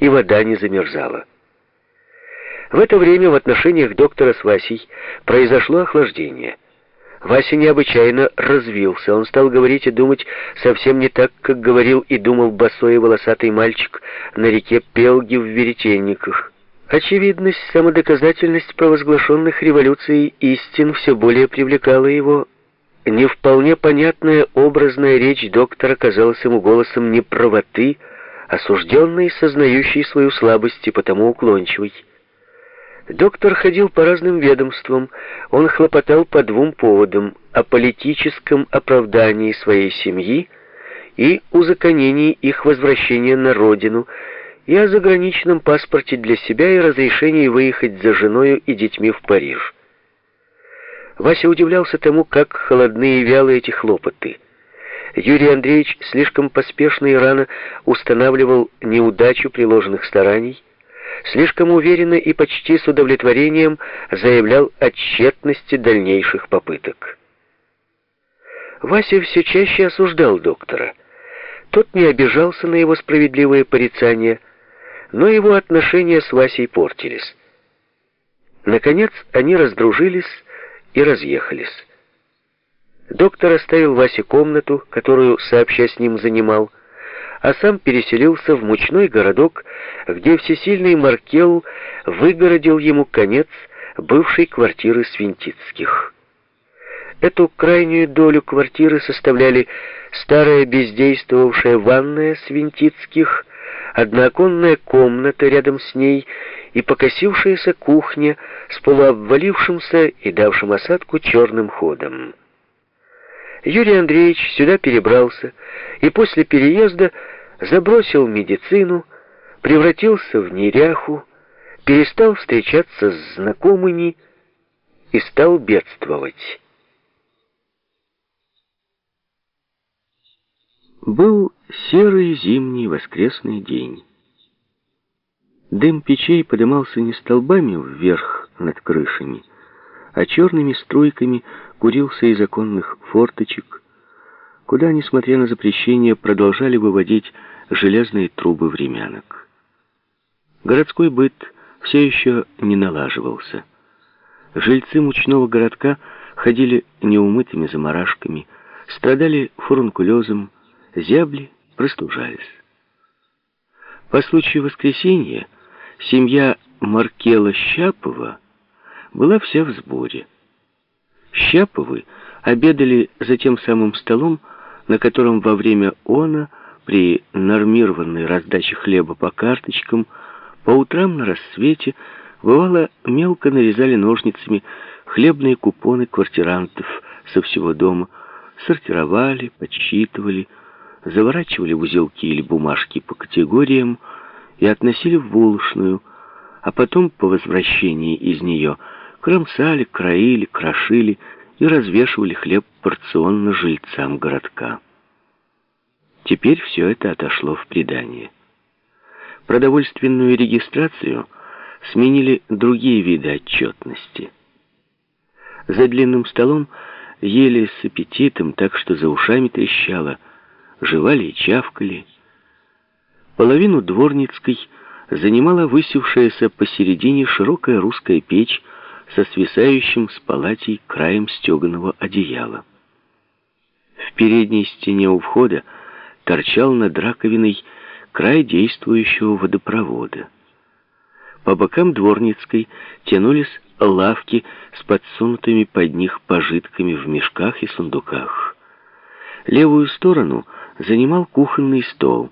и вода не замерзала. В это время в отношениях доктора с Васей произошло охлаждение. Вася необычайно развился. Он стал говорить и думать совсем не так, как говорил и думал босой и волосатый мальчик на реке Пелги в Веретенниках. Очевидность, самодоказательность провозглашенных революцией истин все более привлекала его. Не вполне понятная образная речь доктора казалась ему голосом не правоты, осужденный, сознающий свою слабость и потому уклончивый. Доктор ходил по разным ведомствам, он хлопотал по двум поводам — о политическом оправдании своей семьи и узаконении их возвращения на родину, и о заграничном паспорте для себя и разрешении выехать за женою и детьми в Париж. Вася удивлялся тому, как холодны и вялы эти хлопоты. Юрий Андреевич слишком поспешно и рано устанавливал неудачу приложенных стараний, слишком уверенно и почти с удовлетворением заявлял о тщетности дальнейших попыток. Вася все чаще осуждал доктора. Тот не обижался на его справедливые порицания, но его отношения с Васей портились. Наконец они раздружились и разъехались. Доктор оставил Васе комнату, которую, сообща с ним, занимал, а сам переселился в мучной городок, где всесильный Маркел выгородил ему конец бывшей квартиры Свинтицких. Эту крайнюю долю квартиры составляли старая бездействовавшая ванная Свинтицких, однооконная комната рядом с ней и покосившаяся кухня с полуобвалившимся и давшим осадку черным ходом. Юрий Андреевич сюда перебрался и после переезда забросил медицину, превратился в неряху, перестал встречаться с знакомыми и стал бедствовать. Был серый зимний воскресный день. Дым печей подымался не столбами вверх над крышами, а черными струйками курился из оконных форточек, куда, несмотря на запрещение, продолжали выводить железные трубы времянок. Городской быт все еще не налаживался. Жильцы мучного городка ходили неумытыми заморашками, страдали фурункулезом, зябли, простужались. По случаю воскресенья семья Маркела Щапова была вся в сборе. Щаповы обедали за тем самым столом, на котором во время она при нормированной раздаче хлеба по карточкам по утрам на рассвете бывало мелко нарезали ножницами хлебные купоны квартирантов со всего дома, сортировали, подсчитывали, заворачивали в узелки или бумажки по категориям и относили в булочную, а потом по возвращении из нее кромсали, краили, крошили и развешивали хлеб порционно жильцам городка. Теперь все это отошло в предание. Продовольственную регистрацию сменили другие виды отчетности. За длинным столом ели с аппетитом, так что за ушами трещало, жевали и чавкали. Половину дворницкой занимала высевшаяся посередине широкая русская печь со свисающим с палатей краем стеганого одеяла. В передней стене у входа торчал над раковиной край действующего водопровода. По бокам дворницкой тянулись лавки с подсунутыми под них пожитками в мешках и сундуках. Левую сторону занимал кухонный стол.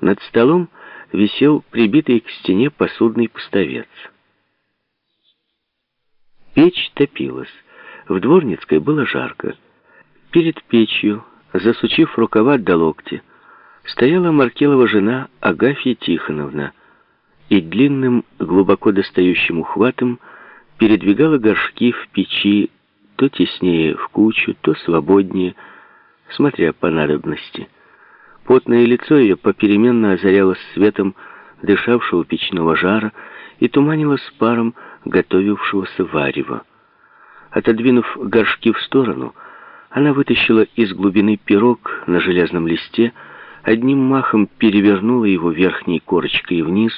Над столом висел прибитый к стене посудный поставец. Печь топилась. В Дворницкой было жарко. Перед печью, засучив рукава до локти, стояла Маркелова жена Агафья Тихоновна и длинным, глубоко достающим ухватом передвигала горшки в печи то теснее в кучу, то свободнее, смотря по надобности. Потное лицо ее попеременно озарялось светом дышавшего печного жара и туманилось паром готовившегося варева. Отодвинув горшки в сторону, она вытащила из глубины пирог на железном листе, одним махом перевернула его верхней корочкой вниз